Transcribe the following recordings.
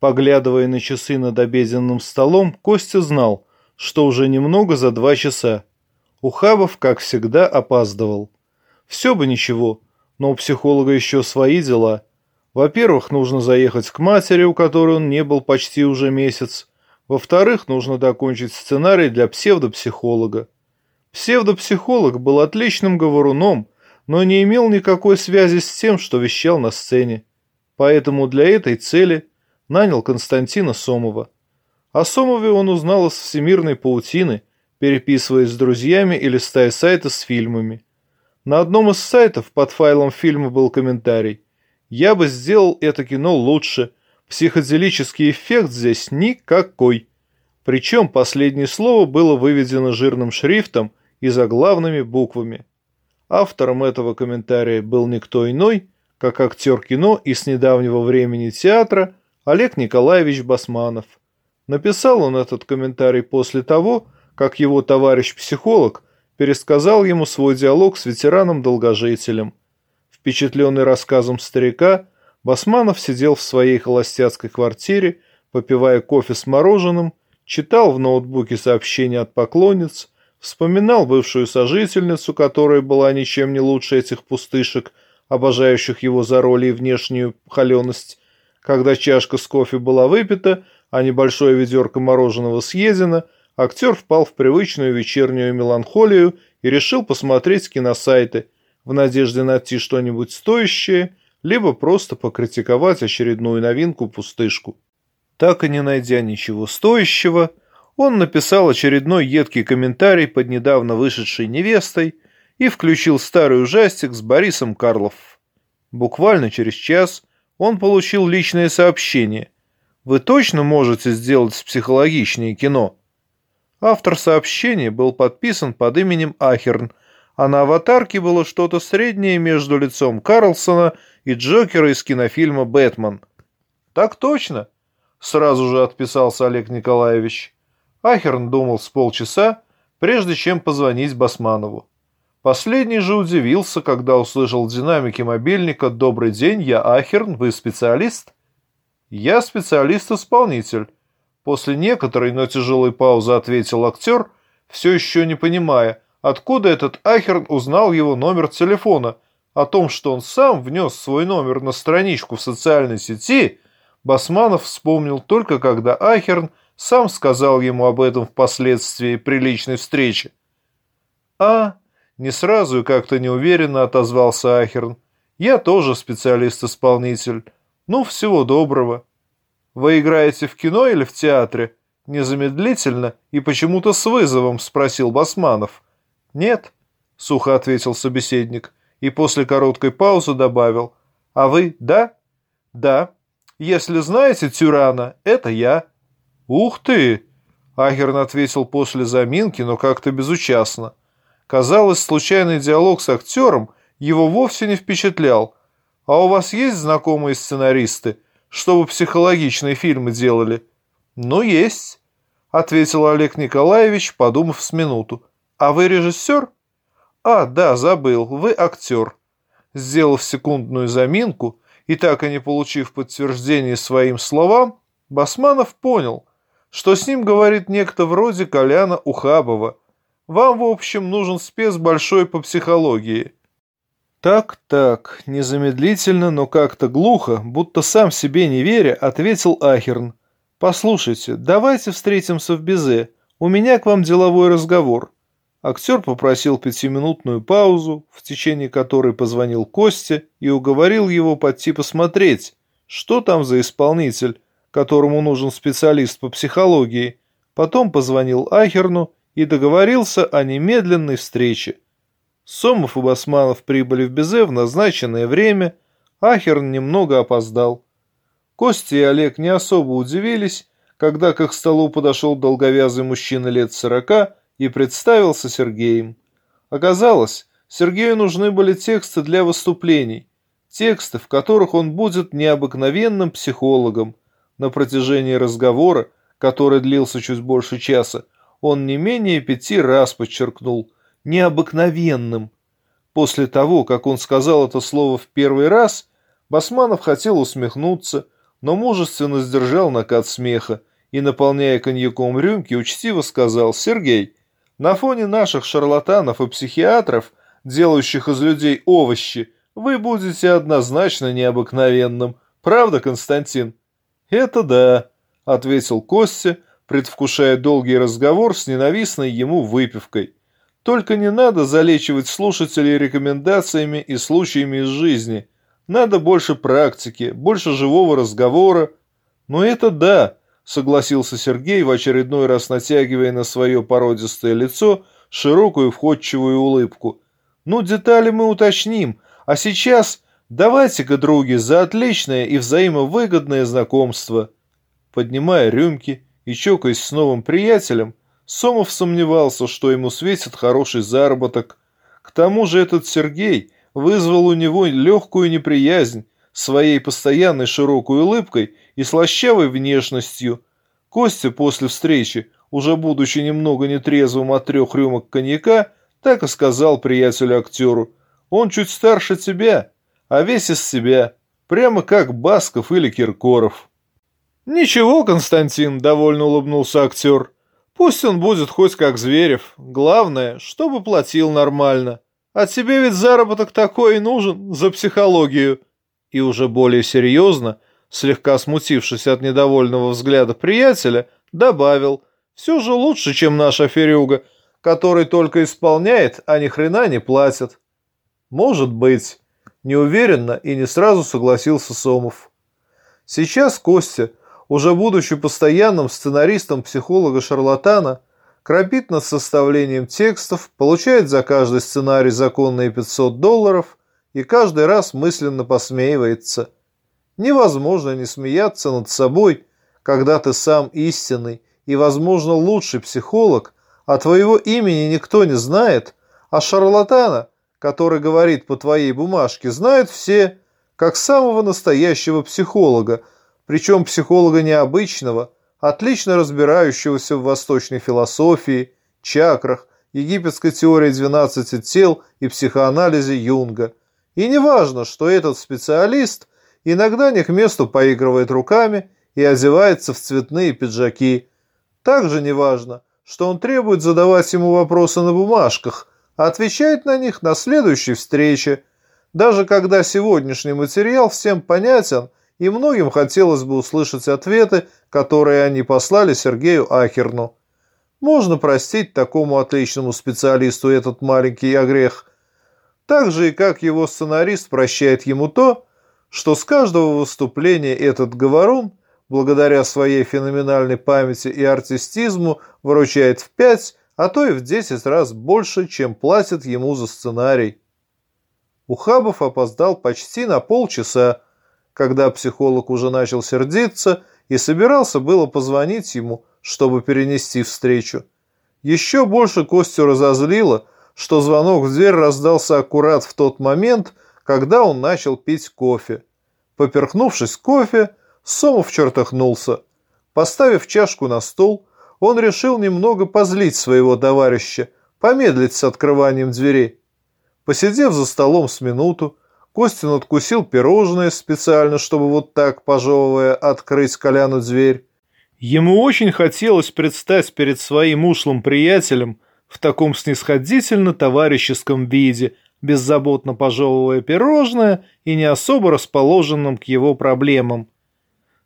Поглядывая на часы над обеденным столом, Костя знал, что уже немного за два часа. Ухабов, как всегда, опаздывал. Все бы ничего, но у психолога еще свои дела. Во-первых, нужно заехать к матери, у которой он не был почти уже месяц. Во-вторых, нужно докончить сценарий для псевдопсихолога. Псевдопсихолог был отличным говоруном, но не имел никакой связи с тем, что вещал на сцене. Поэтому для этой цели нанял Константина Сомова. О Сомове он узнал из всемирной паутины, переписываясь с друзьями и листая сайты с фильмами. На одном из сайтов под файлом фильма был комментарий. «Я бы сделал это кино лучше. Психоделический эффект здесь никакой». Причем последнее слово было выведено жирным шрифтом и заглавными буквами. Автором этого комментария был никто иной, как актер кино и с недавнего времени театра Олег Николаевич Басманов. Написал он этот комментарий после того, как его товарищ-психолог пересказал ему свой диалог с ветераном-долгожителем. Впечатленный рассказом старика, Басманов сидел в своей холостяцкой квартире, попивая кофе с мороженым, читал в ноутбуке сообщения от поклонниц, вспоминал бывшую сожительницу, которая была ничем не лучше этих пустышек, обожающих его за роли и внешнюю холеность. Когда чашка с кофе была выпита, а небольшое ведерко мороженого съедено, актер впал в привычную вечернюю меланхолию и решил посмотреть киносайты в надежде найти что-нибудь стоящее, либо просто покритиковать очередную новинку-пустышку. Так и не найдя ничего стоящего, он написал очередной едкий комментарий под недавно вышедшей невестой и включил старый ужастик с Борисом Карлов. Буквально через час он получил личное сообщение. «Вы точно можете сделать психологичнее кино?» Автор сообщения был подписан под именем Ахерн, а на аватарке было что-то среднее между лицом Карлсона и Джокера из кинофильма «Бэтмен». «Так точно!» — сразу же отписался Олег Николаевич. Ахерн думал с полчаса, прежде чем позвонить Басманову. Последний же удивился, когда услышал в динамике мобильника «Добрый день, я Ахерн, вы специалист?» «Я специалист-исполнитель», После некоторой, но тяжелой паузы ответил актер, все еще не понимая, откуда этот Ахерн узнал его номер телефона. О том, что он сам внес свой номер на страничку в социальной сети, Басманов вспомнил только когда Ахерн сам сказал ему об этом впоследствии при личной встрече. «А...» — не сразу и как-то неуверенно отозвался Ахерн. «Я тоже специалист-исполнитель. Ну, всего доброго». «Вы играете в кино или в театре?» Незамедлительно и почему-то с вызовом спросил Басманов. «Нет», — сухо ответил собеседник и после короткой паузы добавил. «А вы, да?» «Да. Если знаете Тюрана, это я». «Ух ты!» — Агерн ответил после заминки, но как-то безучастно. Казалось, случайный диалог с актером его вовсе не впечатлял. «А у вас есть знакомые сценаристы?» чтобы психологичные фильмы делали. Ну, есть, ответил Олег Николаевич, подумав с минуту. А вы режиссер? А, да, забыл, вы актер. Сделав секундную заминку и так и не получив подтверждения своим словам, Басманов понял, что с ним говорит некто вроде Коляна Ухабова. Вам, в общем, нужен спец большой по психологии. «Так-так», незамедлительно, но как-то глухо, будто сам себе не веря, ответил Ахерн. «Послушайте, давайте встретимся в Безе. У меня к вам деловой разговор». Актер попросил пятиминутную паузу, в течение которой позвонил Костя и уговорил его пойти посмотреть, что там за исполнитель, которому нужен специалист по психологии. Потом позвонил Ахерну и договорился о немедленной встрече. Сомов и Басманов прибыли в Безе в назначенное время, Ахерн немного опоздал. Костя и Олег не особо удивились, когда к их столу подошел долговязый мужчина лет сорока и представился Сергеем. Оказалось, Сергею нужны были тексты для выступлений, тексты, в которых он будет необыкновенным психологом. На протяжении разговора, который длился чуть больше часа, он не менее пяти раз подчеркнул – необыкновенным. После того, как он сказал это слово в первый раз, Басманов хотел усмехнуться, но мужественно сдержал накат смеха и, наполняя коньяком рюмки, учтиво сказал «Сергей, на фоне наших шарлатанов и психиатров, делающих из людей овощи, вы будете однозначно необыкновенным. Правда, Константин?» «Это да», — ответил Костя, предвкушая долгий разговор с ненавистной ему выпивкой. «Только не надо залечивать слушателей рекомендациями и случаями из жизни. Надо больше практики, больше живого разговора». «Но это да», — согласился Сергей, в очередной раз натягивая на свое породистое лицо широкую входчивую улыбку. «Ну, детали мы уточним, а сейчас давайте-ка, други, за отличное и взаимовыгодное знакомство». Поднимая рюмки и чокаясь с новым приятелем, Сомов сомневался, что ему светит хороший заработок. К тому же этот Сергей вызвал у него легкую неприязнь своей постоянной широкой улыбкой и слащавой внешностью. Костя после встречи, уже будучи немного нетрезвым от трех рюмок коньяка, так и сказал приятелю-актеру, «Он чуть старше тебя, а весь из себя, прямо как Басков или Киркоров». «Ничего, Константин», — довольно улыбнулся актер. «Пусть он будет хоть как Зверев. Главное, чтобы платил нормально. А тебе ведь заработок такой и нужен за психологию». И уже более серьезно, слегка смутившись от недовольного взгляда приятеля, добавил «Все же лучше, чем наша Ферюга, который только исполняет, а ни хрена не платит». «Может быть», — неуверенно и не сразу согласился Сомов. Сейчас Костя уже будучи постоянным сценаристом психолога-шарлатана, крапит над составлением текстов, получает за каждый сценарий законные 500 долларов и каждый раз мысленно посмеивается. Невозможно не смеяться над собой, когда ты сам истинный и, возможно, лучший психолог, а твоего имени никто не знает, а шарлатана, который говорит по твоей бумажке, знают все, как самого настоящего психолога – причем психолога необычного, отлично разбирающегося в восточной философии, чакрах, египетской теории 12 тел и психоанализе Юнга. И не важно, что этот специалист иногда не к месту поигрывает руками и одевается в цветные пиджаки. Также не важно, что он требует задавать ему вопросы на бумажках, а отвечает на них на следующей встрече. Даже когда сегодняшний материал всем понятен – и многим хотелось бы услышать ответы, которые они послали Сергею Ахерну. Можно простить такому отличному специалисту этот маленький огрех, так же и как его сценарист прощает ему то, что с каждого выступления этот говорун, благодаря своей феноменальной памяти и артистизму, выручает в пять, а то и в десять раз больше, чем платят ему за сценарий. Ухабов опоздал почти на полчаса, когда психолог уже начал сердиться и собирался было позвонить ему, чтобы перенести встречу. Еще больше Костю разозлило, что звонок в дверь раздался аккурат в тот момент, когда он начал пить кофе. Поперхнувшись кофе, Сомов чертахнулся. Поставив чашку на стол, он решил немного позлить своего товарища, помедлить с открыванием дверей. Посидев за столом с минуту, Костин откусил пирожное специально, чтобы вот так, пожевывая, открыть Коляну дверь. Ему очень хотелось предстать перед своим ушлым приятелем в таком снисходительно-товарищеском виде, беззаботно пожевывая пирожное и не особо расположенным к его проблемам.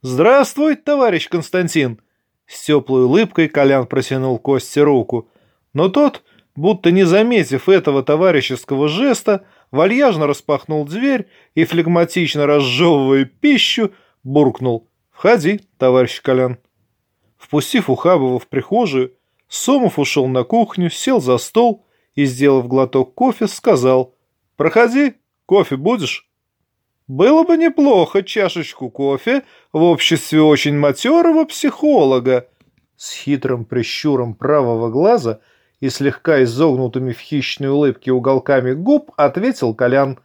«Здравствуй, товарищ Константин!» С теплой улыбкой Колян протянул Косте руку, но тот, будто не заметив этого товарищеского жеста, вальяжно распахнул дверь и, флегматично разжевывая пищу, буркнул «Входи, товарищ Колян». Впустив Ухабова в прихожую, Сомов ушел на кухню, сел за стол и, сделав глоток кофе, сказал «Проходи, кофе будешь?» «Было бы неплохо чашечку кофе в обществе очень матерого психолога». С хитрым прищуром правого глаза – и слегка изогнутыми в хищной улыбке уголками губ ответил Колян.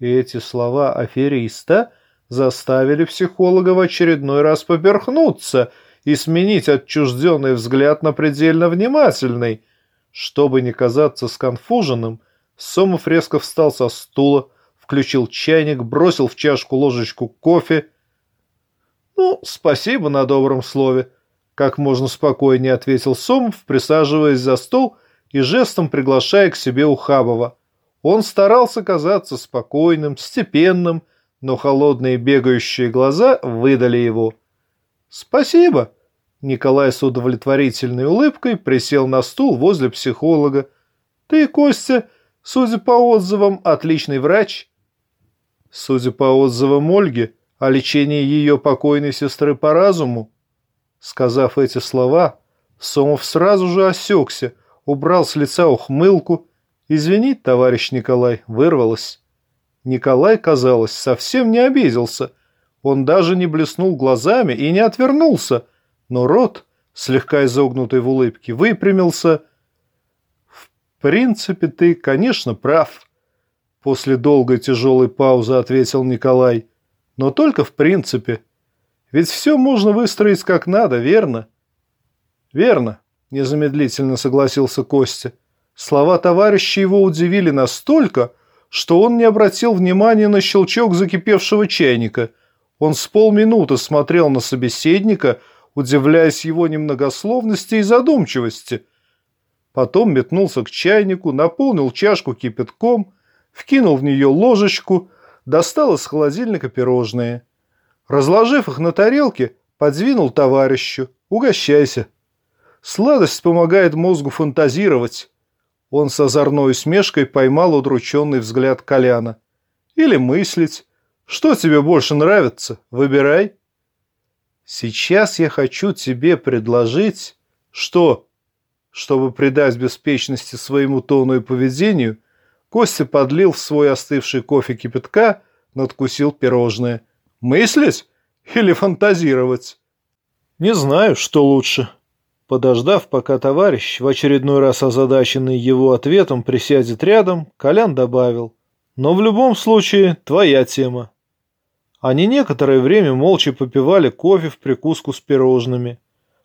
Эти слова афериста заставили психолога в очередной раз поперхнуться и сменить отчужденный взгляд на предельно внимательный. Чтобы не казаться сконфуженным, Сомов резко встал со стула, включил чайник, бросил в чашку ложечку кофе. Ну, спасибо на добром слове, как можно спокойнее ответил Сомов, присаживаясь за стол и жестом приглашая к себе Ухабова. Он старался казаться спокойным, степенным, но холодные бегающие глаза выдали его. «Спасибо!» Николай с удовлетворительной улыбкой присел на стул возле психолога. «Ты, Костя, судя по отзывам, отличный врач». Судя по отзывам Ольги, о лечении ее покойной сестры по разуму. Сказав эти слова, Сомов сразу же осекся, убрал с лица ухмылку. «Извини, товарищ Николай, вырвалось». Николай, казалось, совсем не обиделся. Он даже не блеснул глазами и не отвернулся, но рот, слегка изогнутый в улыбке, выпрямился. «В принципе, ты, конечно, прав», — после долгой тяжелой паузы ответил Николай. «Но только в принципе. Ведь все можно выстроить как надо, верно?» «Верно», — незамедлительно согласился Костя. Слова товарища его удивили настолько, что он не обратил внимания на щелчок закипевшего чайника. Он с полминуты смотрел на собеседника, удивляясь его немногословности и задумчивости. Потом метнулся к чайнику, наполнил чашку кипятком, вкинул в нее ложечку, достал из холодильника пирожные. Разложив их на тарелке, подвинул товарищу. «Угощайся». Сладость помогает мозгу фантазировать. Он с озорной усмешкой поймал удрученный взгляд Коляна. «Или мыслить. Что тебе больше нравится? Выбирай». «Сейчас я хочу тебе предложить...» «Что?» Чтобы придать беспечности своему тону и поведению, Костя подлил в свой остывший кофе кипятка, надкусил пирожное. «Мыслить или фантазировать?» «Не знаю, что лучше», Подождав, пока товарищ, в очередной раз озадаченный его ответом, присядет рядом, Колян добавил. «Но в любом случае, твоя тема». Они некоторое время молча попивали кофе в прикуску с пирожными.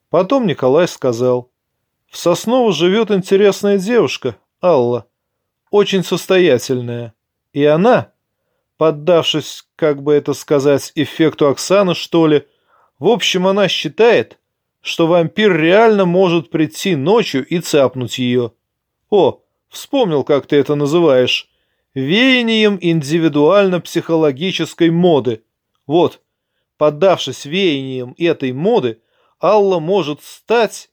Потом Николай сказал. «В Сосново живет интересная девушка, Алла. Очень состоятельная. И она, поддавшись, как бы это сказать, эффекту Оксаны, что ли, в общем, она считает, что вампир реально может прийти ночью и цапнуть ее. О, вспомнил, как ты это называешь. Веянием индивидуально-психологической моды. Вот, поддавшись веяниям этой моды, Алла может стать...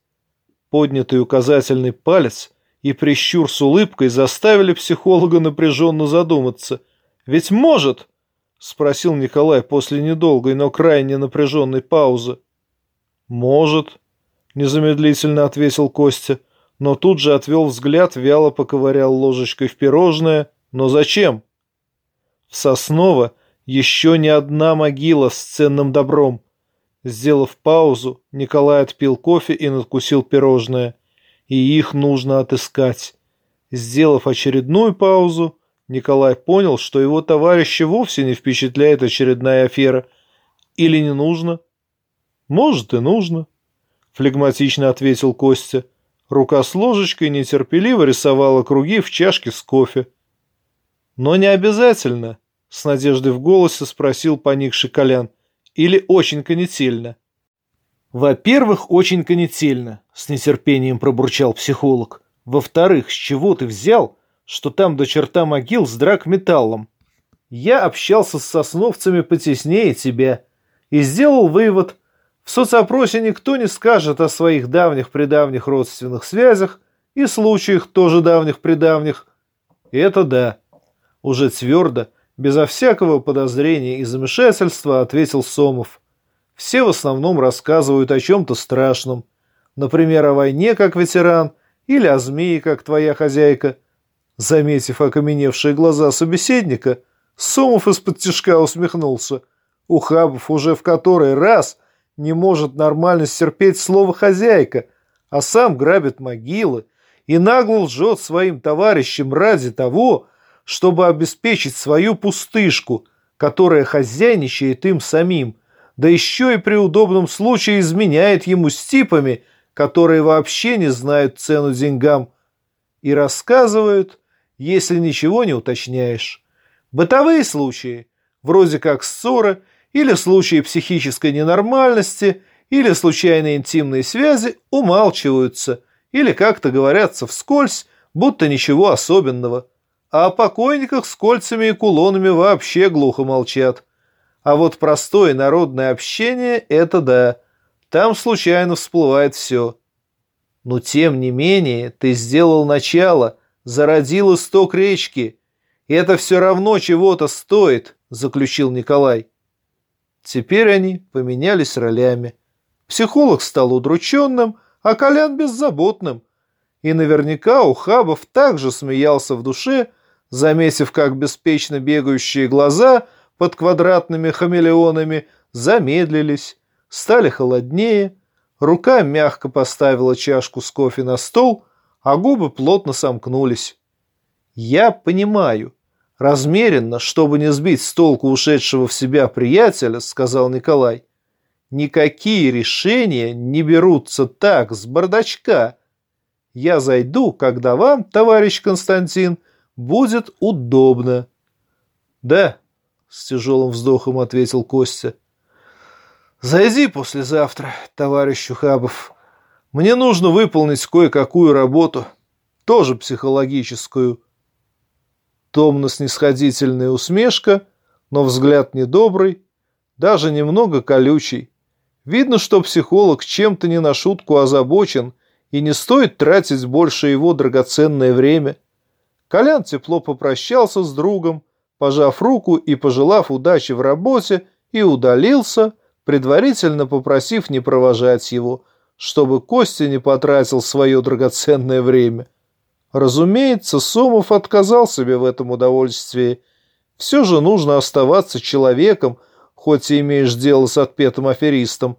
Поднятый указательный палец и прищур с улыбкой заставили психолога напряженно задуматься. «Ведь может?» — спросил Николай после недолгой, но крайне напряженной паузы. «Может», — незамедлительно ответил Костя, но тут же отвел взгляд, вяло поковырял ложечкой в пирожное. «Но зачем?» В Сосново еще не одна могила с ценным добром. Сделав паузу, Николай отпил кофе и надкусил пирожное. И их нужно отыскать. Сделав очередную паузу, Николай понял, что его товарища вовсе не впечатляет очередная афера. Или не нужно? «Может, и нужно», — флегматично ответил Костя. Рука с ложечкой нетерпеливо рисовала круги в чашке с кофе. «Но не обязательно», — с надеждой в голосе спросил поникший Колян. «Или очень конетельно?» «Во-первых, очень конетельно», — с нетерпением пробурчал психолог. «Во-вторых, с чего ты взял, что там до черта могил с драгметаллом? Я общался с сосновцами потеснее тебя и сделал вывод — в соцопросе никто не скажет о своих давних-предавних родственных связях и случаях тоже давних-предавних. Это да. Уже твердо, безо всякого подозрения и замешательства, ответил Сомов. Все в основном рассказывают о чем-то страшном. Например, о войне как ветеран или о змее как твоя хозяйка. Заметив окаменевшие глаза собеседника, Сомов из-под тяжка усмехнулся. Ухабов уже в который раз – не может нормально стерпеть слово «хозяйка», а сам грабит могилы и нагло лжет своим товарищам ради того, чтобы обеспечить свою пустышку, которая хозяйничает им самим, да еще и при удобном случае изменяет ему с типами, которые вообще не знают цену деньгам, и рассказывают, если ничего не уточняешь. Бытовые случаи, вроде как ссора или случаи психической ненормальности, или случайные интимные связи умалчиваются, или как-то говорятся вскользь, будто ничего особенного. А о покойниках с кольцами и кулонами вообще глухо молчат. А вот простое народное общение – это да, там случайно всплывает все. Но тем не менее ты сделал начало, зародил исток речки. И это все равно чего-то стоит, заключил Николай. Теперь они поменялись ролями. Психолог стал удрученным, а Колян беззаботным. И наверняка у Хабов также смеялся в душе, заметив, как беспечно бегающие глаза под квадратными хамелеонами замедлились, стали холоднее, рука мягко поставила чашку с кофе на стол, а губы плотно сомкнулись. «Я понимаю», размеренно, чтобы не сбить с толку ушедшего в себя приятеля, сказал Николай. Никакие решения не берутся так, с бардачка. Я зайду, когда вам, товарищ Константин, будет удобно. Да, с тяжелым вздохом ответил Костя. Зайди послезавтра, товарищ Ухабов. Мне нужно выполнить кое-какую работу, тоже психологическую. Томно-снисходительная усмешка, но взгляд недобрый, даже немного колючий. Видно, что психолог чем-то не на шутку озабочен, и не стоит тратить больше его драгоценное время. Колян тепло попрощался с другом, пожав руку и пожелав удачи в работе, и удалился, предварительно попросив не провожать его, чтобы Костя не потратил свое драгоценное время. Разумеется, Сомов отказал себе в этом удовольствии. Все же нужно оставаться человеком, хоть и имеешь дело с отпетым аферистом.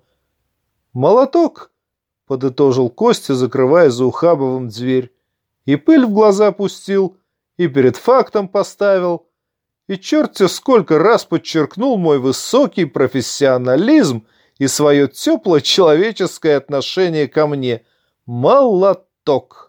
«Молоток!» — подытожил Костя, закрывая за Ухабовым дверь. И пыль в глаза пустил, и перед фактом поставил. И черт сколько раз подчеркнул мой высокий профессионализм и свое теплое человеческое отношение ко мне. Молоток!